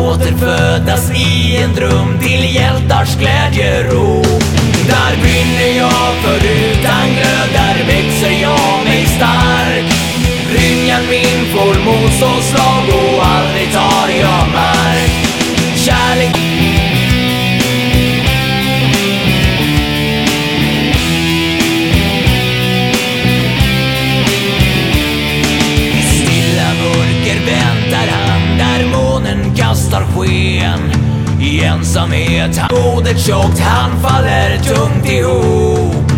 Återfödas i en dröm till hjältars glädjero. Där brinner jag för utan glöd, där växer jag mig stark. Brynjan min får motståndslag och sken I ensamhet, modet tjockt, han faller tungt ihop.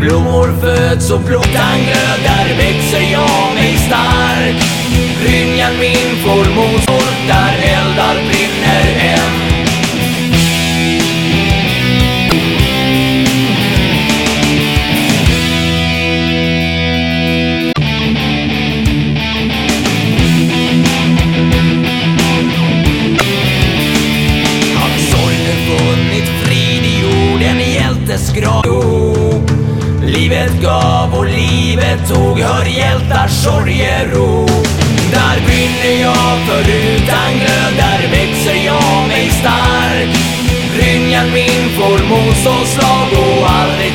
Blommor föds och plåtan glöd, där växer jag mig stark. Brynjan min får motstånd, hjältes Livet gav och livet tog, hör hjältars sorgerop Där brinner jag för utan glöd, där växer jag mig stark. Brynjan min får motståndslag och aldrig